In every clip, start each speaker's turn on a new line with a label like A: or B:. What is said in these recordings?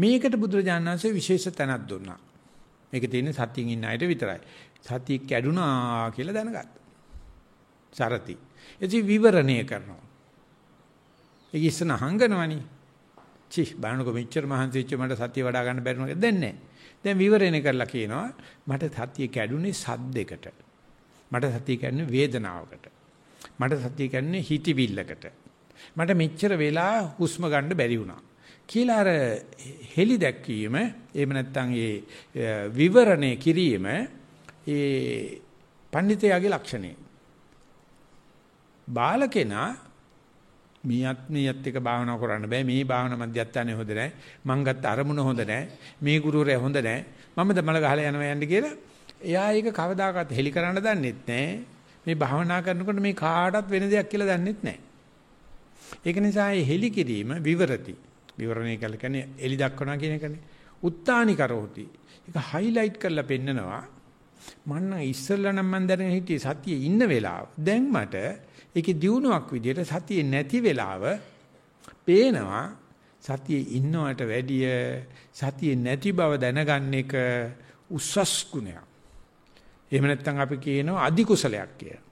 A: මේකට බුදුරජාණන් වහන්සේ විශේෂ තැනක් දුන්නා. මේක තියෙන්නේ සතියින් ඉන්න අයට විතරයි. සතිය කැඩුනා කියලා දැනගත්තා. සරති. එදි විවරණය කරනවා. ඒක ඉස්සන හංගනවනේ. චි බලන්නකො මෙච්චර මහන්සිච්ච මට සතිය වඩා ගන්න බැරි නෝ දැන්නේ දැන් විවරණය කරලා කියනවා මට සතිය කැඩුනේ සද්දයකට මට සතිය කැඩුනේ වේදනාවකට මට සතිය කැඩුනේ හිතවිල්ලකට මට මෙච්චර වෙලා හුස්ම ගන්න බැරි වුණා කියලා අර හෙලි දැක්වීම එහෙම නැත්නම් ඒ විවරණය කිරීම ඒ පඬිතයාගේ ලක්ෂණය. බාලකෙනා මීයත් මීයත් එක භාවනා කරන්න බෑ. මේ භාවනා මධ්‍යස්ථානේ හොඳ නැහැ මං ගත්ත අරමුණ හොඳ නැහැ මේ ගුරුවරයා හොඳ නැහැ මම දමල ගහලා යනවා යන්න කියලා එයා ඒක කවදාකවත් හෙලි කරන්න දන්නෙත් නැහැ මේ භාවනා කරනකොට මේ කාටවත් වෙන දෙයක් කියලා දන්නෙත් නැහැ ඒක නිසා මේ හෙලි කිරීම විවරති. විවරණය කළ කියන්නේ එලි දක්වනවා කියන එකනේ. උත්තානි කරෝති. ඒක හයිලයිට් කරලා පෙන්නනවා. මන්න ඉස්සෙල්ලා නම් මම දැනගෙන හිටියේ සතියේ ඉන්න වෙලාව. දැන් මට ඒකේ දියුණුවක් විදියට සතියේ නැති වෙලාව පේනවා. සතියේ ඉන්නවට වැඩිය සතියේ නැති බව දැනගන්න එක උස්සස් ගුණයක්. එහෙම නැත්නම් අපි කියනවා අධි කුසලයක් කියලා.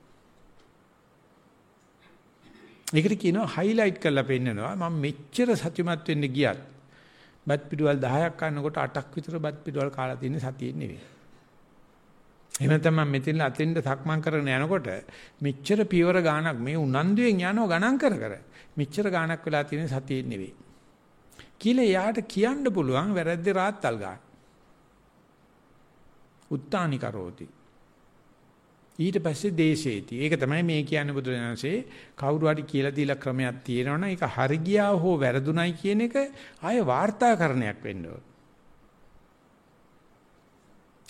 A: ඒකට කියනවා හයිලයිට් කරලා පෙන්නනවා මම මෙච්චර සතුටුමත් වෙන්න ගියත් බත් පිටුවල් 10ක් කනකොට 8ක් විතර බත් පිටුවල් කාලා තියෙන සතියේ නෙවෙයි. එහෙම නැත්නම් මම මෙතන අතෙන්ද සක්මන් කරගෙන යනකොට මෙච්චර පියවර ගාණක් මේ උනන්දුවෙන් යනවා ගණන් කර කර මෙච්චර ගාණක් වෙලා තියෙන සතියේ නෙවෙයි. කියලා යාට කියන්න පුළුවන් වැරද්ද රාත්තල් ගන්න. උත්තානි කරෝති. ඊට පස්සේ දේශේති. ඒක තමයි මේ කියන්නේ බුදුරජාණන්සේ කවුරු හරි කියලා දීලා ක්‍රමයක් තියෙනවනම් ඒක හරි ගියා හෝ වැරදුණයි කියන එක ආය වාර්තාකරණයක් වෙන්න ඕන.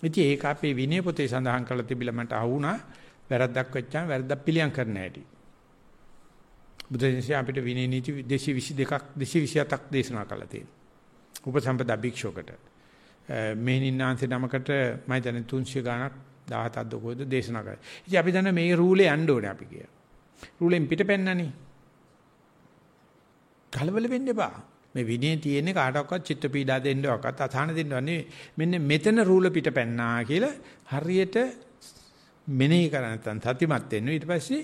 A: ඉතින් ඒක අපේ විනය පොතේ සඳහන් කරලා තිබිලා මට අහුණා වැරද්දක් වෙච්චාම වැරද්දක් පිළියම් කරන්න හැටි. බුදුන්සේ අපිට විනය නීති 222ක් 227ක් දේශනා කළා තියෙනවා. උපසම්පදා භික්ෂුවකට. මේනින්නාන්සේ නමකට මම දැන් 300 ගණක් 17ක් දකෝද දේශනා කරා. ඉතින් අපි දන්න මේ රූලේ යන්න ඕනේ අපි කියලා. රූලෙන් පිටපැන්නනේ. කලබල වෙන්න එපා. මේ විනය තියෙන්නේ කාටවත් චිත්ත පීඩා දෙන්නවක්වත් අසහන දෙන්නවන්නේ මෙන්න මෙතන රූල පිට පැන්නා කියලා හරියට මෙනෙහි කර නැත්නම් සතිමත් වෙන්න ඊට පස්සේ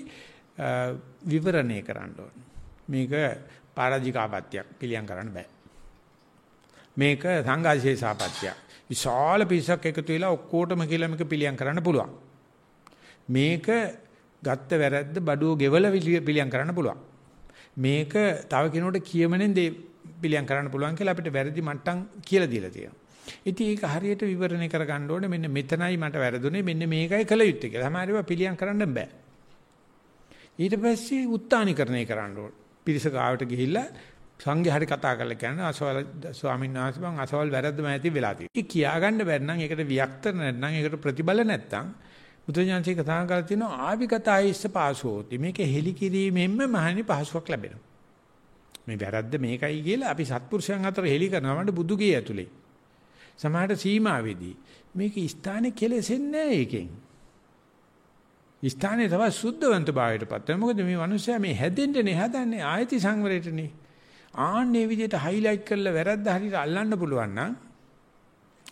A: විවරණය කරන්න ඕන මේක පරාජිකාපත්‍යක් පිළියම් කරන්න බෑ මේක සංඝාශේෂාපත්‍යක් විශාල පිරිසක් එකතු වෙලා ඔක්කොටම කියලා මේක පිළියම් කරන්න පුළුවන් මේක ගත්ත වැරද්ද බඩුව ගෙවල පිළියම් කරන්න පුළුවන් මේක තව කෙනෙකුට කියමනෙන් පිළියම් කරන්න පුළුවන් කියලා අපිට වැරදි මට්ටම් කියලා දීලා තියෙනවා. ඉතින් ඒක හරියට විවරණය කරගන්න ඕනේ මෙන්න මෙතනයි මට වැරදුනේ මෙන්න මේකයි කළ යුත්තේ කියලා. සමහරව පිළියම් කරන්න බෑ. ඊට පස්සේ උත්තානිකරණය කරන්න ඕනේ. පිරිස ගාවට ගිහිල්ලා සංඝයාට කතා කරලා කියන්නේ අසවල් ස්වාමීන් වහන්සේ මං අසවල් වැරද්දම ඇති වෙලා තියෙනවා. ඒක කියාගන්න බැරි නම් ඒකට වික්තර නැත්නම් ඒකට ප්‍රතිබල නැත්නම් බුදුජානකේ කතා කරලා තිනවා ආවිගතයිස්ස පාසෝති. මේක හෙලි කිරීමෙන්ම මහණි පහසුවක් ලැබෙනවා. මේ වැරද්ද මේකයි කියලා අපි සත්පුරුෂයන් අතර හෙලි කරනවා මට බුදුගේ ඇතුලේ. සමහරට සීමාවේදී මේක ස්ථානේ කෙලෙසෙන්නේ නැහැ ඒකෙන්. ස්ථානේ තව සුද්ධවන්ත භාවයටපත් වෙනවා. මොකද මේ මිනිස්සයා මේ හැදෙන්නේ හදන්නේ ආයති සංවරයටනේ. ආන්නේ විදිහට හයිලයිට් කරලා වැරද්ද හරියට අල්ලන්න පුළුවන් නම්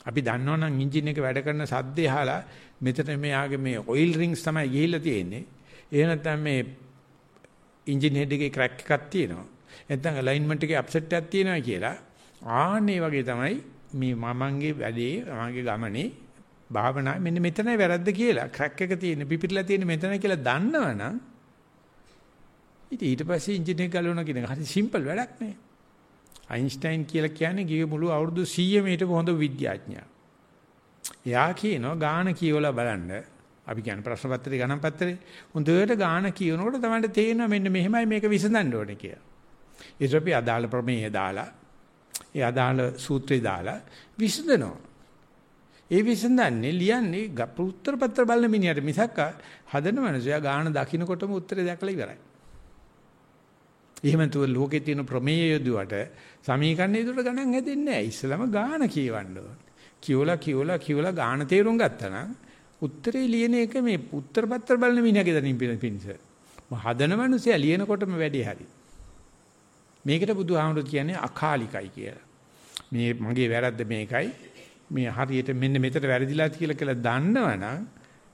A: අපි දන්නවනම් එන්ජින් එක වැඩ කරන සද්දේ අහලා මෙතන මෙයාගේ මේ ඔයිල් රින්ග්ස් තමයි ගිහිල්ලා තියෙන්නේ. ඒ නැත්නම් මේ එන්ජින් හෙඩ් එකේ ක්‍රැක් එකක් තියෙනවා. නැත්නම් අලයින්මන්ට් එකේ අප්සෙට් එකක් තියෙනවා කියලා ආන්නේ වගේ තමයි මේ මමන්ගේ වැඩේ මමගේ ගමනේ භාවනා මෙන්න මෙතනයි වැරද්ද කියලා ක්‍රැක් එක තියෙන පිපිරලා තියෙන මෙතනයි කියලා දන්නවනම් ඉතින් ඊට පස්සේ ඉන්ජිනේර ගලවන කියන හරි සිම්පල් වැඩක් නේ අයින්ස්ටයින් කියලා කියන්නේ ගිය මුළු අවුරුදු 100 මීට හොඳ විද්‍යාඥයා. එයා කියනවා ගාන කියවලා බලන්න. අපි කියන්නේ ප්‍රශ්න පත්‍රේ ගණන් පත්‍රේ හොඳට ගාන කියනකොට තමයි තේරෙනවා මෙන්න මෙහෙමයි මේක විසඳන්න ඕනේ කියලා. ඊට අපි අදාළ ප්‍රමේය දාලා ඒ අදාළ සූත්‍රය දාලා විසඳනවා. ඒ විසඳන්නේ ලියන්නේ උත්තර පත්‍ර බලන මිනිහට මිසක් හදන මනුස්සයා ගාන දකින්නකොටම උත්තරේ දැකලා ඉවරයි. එහෙම තු ලෝකේ තියෙන ප්‍රමේය යදුවට සමීකරණ යදුවට ගණන් හැදෙන්නේ නැහැ. ඉස්සලම ගාන කියවන්න ඕන. කියවලා කියවලා කියවලා ගාන තේරුම් ගත්තා නම් උත්තරේ ලියන එක මේ උත්තර පත්‍ර බලන මිනිහගේ දනින් පිණිස. හදන මනුස්සයා ලියනකොටම වැඩි හරි. මේකට බුදුහාමුදුරු කියන්නේ අකාලිකයි කියලා. මේ මගේ වැරද්ද මේකයි. මේ හරියට මෙන්න මෙතන වැරදිලා කියලා කියලා දන්නවනම්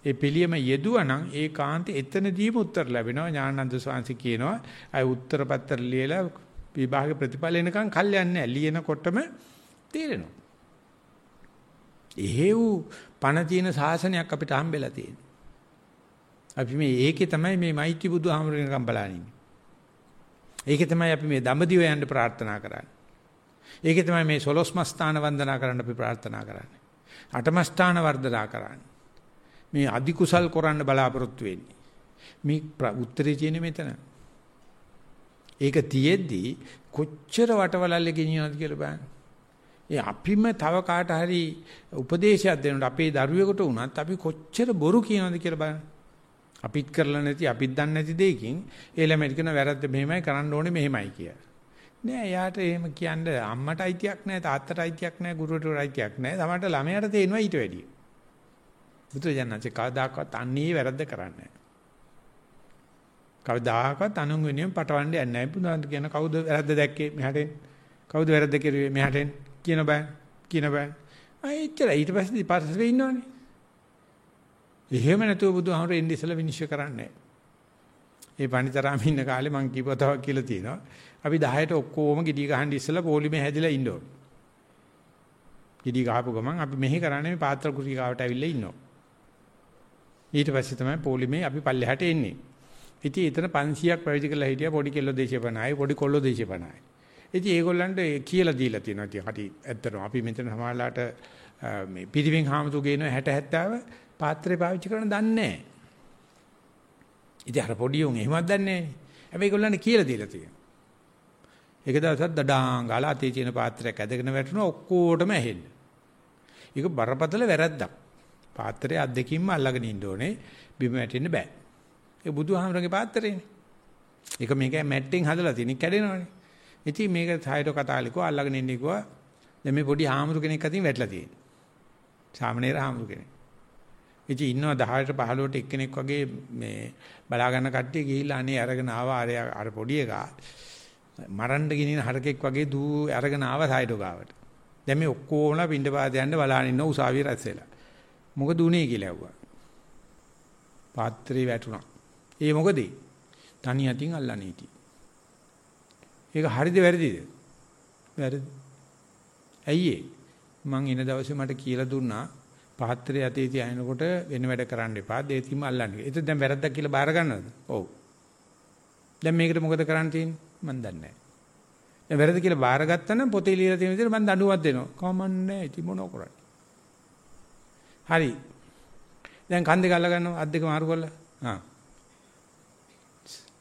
A: ඒ පිළියම යෙදුවනම් ඒ කාන්ත එතනදීම උත්තර ලැබෙනවා ඥානන්ද ස්වාමීන් කියනවා අය උත්තර පත්‍ර ලියලා විභාග ප්‍රතිඵල එනකන් කල් යන්නේ ලියනකොටම තේරෙනවා. එහෙව් පණ තියෙන ශාසනයක් අපිට හම්බෙලා තියෙනවා. අපි මේ ඒකේ තමයි මේ මෛත්‍රී බුදුහාමරගෙනකම් බලන්නේ. ඒකේ තමයි අපි මේ දඹදිව යන්න ප්‍රාර්ථනා කරන්නේ. ඒකේ තමයි මේ සොලොස්මස්ථාන වන්දනා කරන්න අපි ප්‍රාර්ථනා කරන්නේ. අටමස්ථාන වර්ධනා කරන්නේ. මේ අධි කුසල් කරන්න බලාපොරොත්තු වෙන්නේ. මේ උත්තරේ තියෙන්නේ මෙතන. ඒක තියෙද්දි කොච්චර වටවලල්ලේ ගෙනියනවද කියලා බලන්න. ඒ අපිම තව කාට හරි උපදේශයක් දෙනකොට අපේ දරුවෙකුට වුණත් අපි කොච්චර බොරු කියනවද කියලා බලන්න. අපිත් කරලා නැති අපිත් දන්නේ නැති දෙයකින් ඒ ළමයට කියන වැරද්ද මෙහෙමයි කරන්න ඕනේ මෙහෙමයි කියලා. නෑ එයාට එහෙම කියන්නේ අම්මට අයිතියක් නෑ තාත්තට අයිතියක් නෑ ගුරුවරට අයිතියක් නෑ. තමන්ට ළමයාට තේනවා ඊට වැඩිය. බුදුජානනාචේ කවදාකවත් අන්නේ වැරද්ද කරන්නේ නෑ. කවදාකවත් අනුන් වෙනුවෙන් පටවන්න යන්නේ නෑ. බුදුහාමුදුරුවෝ කියන කවුද වැරද්ද දැක්කේ මෙහාටෙන්? කවුද වැරද්ද කෙරුවේ මෙහාටෙන්? කියන බෑ. කියන බෑ. ආ එච්චර ඊට පස්සේ පස්සේ ඉන්නවනේ. එහෙම නැතුව බුදුහාමුදුරුවෝ එන්නේ ඉස්සලා විනිශ්චය කරන්නේ ඒ පණිතරාම ඉන්න කාලේ මං කීපතාවක් කියලා තියෙනවා. අපි 10ට ඔක්කොම gediy ගහන්න ඉස්සලා පොලිමේ හැදිලා ඉන්න ඕන. gediy ගහපු ගමන් අපි මෙහි කරන්නේ මේ පාත්‍ර කුරිකාවට ඇවිල්ලා ඉන්නවා. ඊට පස්සේ තමයි පොලිමේ අපි පල්ලෙහාට එන්නේ. ඉතින් එතන 500ක් පැවිදි කරලා හිටියා පොඩි කෙල්ලෝ දේශේපනායි පොඩි කොල්ලෝ දේශේපනායි. ඉතින් ඒගොල්ලන්ට කියලා දීලා තියෙනවා. ඉතින් හරි ඇත්තටම අපි මෙතන සමාජලාට මේ පිරිවින් හාමුදුරු ගේන 60 70 පාත්‍රය පාවිච්චි කරන්න දන්නේ නැහැ. ඉතින් අර පොඩි උන් එහෙමවත් දන්නේ නැහැ. හැබැයි ඒගොල්ලන්ට කියලා දීලා තියෙනවා. එක දවසක් දඩාන් ගාලා අතේ තියෙන පාත්‍රයක් ඇදගෙන වැටුණා ඔක්කොටම ඇහෙන්න. ඒක බරපතල වැරද්දක්. පාත්‍රය අත් දෙකින්ම අල්ලගෙන ඉන්න ඕනේ. බිම වැටෙන්න බෑ. ඒ බුදුහාමරගේ පාත්‍රයනේ. ඒක මේක මැට්ටෙන් හදලා තියෙන කැඩෙනවනේ. ඉතින් මේක සායරෝ කතාලිකෝ අල්ලගෙන ඉන්නේ කිව්වා. දැන් මේ පොඩි හාමුදුර කෙනෙක් අතින් වැටලා තියෙන්නේ. සාමණේර හාමුදුර කෙනෙක්. ඉතින් ඉන්නවා 10ට 15ට එක්කෙනෙක් වගේ මේ බලා ගන්න කට්ටිය ගිහිල්ලා අනේ අරගෙන ආවා අර අර පොඩි එකා මරන්න ගිනින හරකෙක් වගේ දූ අරගෙන ආවා සායඩෝ ගාවට. දැන් මේ ඔක්කොමලා පින්ඩපාත යන්න බලාගෙන ඉන්න උසාවිය රැස් වෙලා. මොකද උනේ කියලා ඇහුවා. පාත්‍රේ වැටුණා. ඒ මොකද? තනි අතින් අල්ලන්නේ හිටියේ. ඒක හරිද වැරදිද? වැරදි. ඇයි ඒ? මං එන දවසේ මට කියලා දුන්නා පාත්‍රය අතේ තියානකොට වෙන වැඩ කරන්න එපා. දේතිම අල්ලන්න. ඒක දැන් වැරද්දක් කියලා බාර ගන්නවද? ඔව්. දැන් මේකට මොකද කරන්න තියෙන්නේ? මන් දන්නේ නැහැ. දැන් වැරද්ද කියලා බාරගත්තා නම් පොතේ ලියලා තියෙන විදිහට මම දඬුවම් දෙනවා. කමන්නේ ඉතින් මොනව කරන්නේ? හරි. දැන් කන් දෙක අල්ල ගන්නවා අත් දෙක මාරු කරලා. ආ.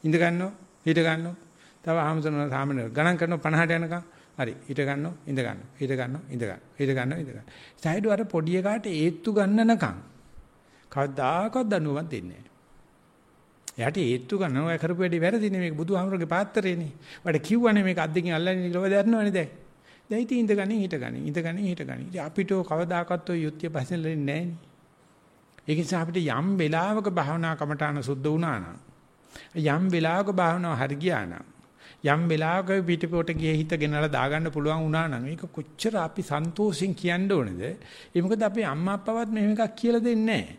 A: ඉඳ ගන්නවා, හිට ගන්නවා. තව ආමසන සාමන ගණන් කරනවා 50ට යනකම්. හරි හිට ගන්නවා ඉඳ ගන්නවා හිට ගන්නවා ඉඳ ගන්නවා හිට ගන්නවා ඉඳ ගන්නවා සයිඩ් අර පොඩි එකාට ඒත්තු ගන්නනකම් කවදාකවත් දනුවමක් දෙන්නේ නැහැ එයාට ඒත්තු ගන්නවා ඔය කරපු වැඩේ වැරදිනේ මේක බුදුහාමරගේ පාත්‍රයනේ වඩ කිව්වනේ මේක අද්දකින් අල්ලන්නේ කියලා ඔය දන්නවනේ දැන් දැන් ඉතින් ඉඳ ගනින් හිට ගනින් ඉඳ ගනින් හිට ගනින් ඉතින් අපිට කවදාකවත් ඔය යුක්තිය පස්සෙන් ලෙන්නේ නැහැ ඒක නිසා අපිට යම් වෙලාවක භාවනා කමඨාන සුද්ධ වුණා නම් යම් වෙලාවක භාවනාව හරි ගියා නම් යම් වෙලාවක පිටපොට ගියේ හිත ගෙනලා දාගන්න පුළුවන් වුණා නම් ඒක කොච්චර අපි සන්තෝෂෙන් කියන්න ඕනේද? ඒ මොකද අපේ අම්මා අප්පවත් මෙහෙම එකක් කියලා දෙන්නේ නැහැ.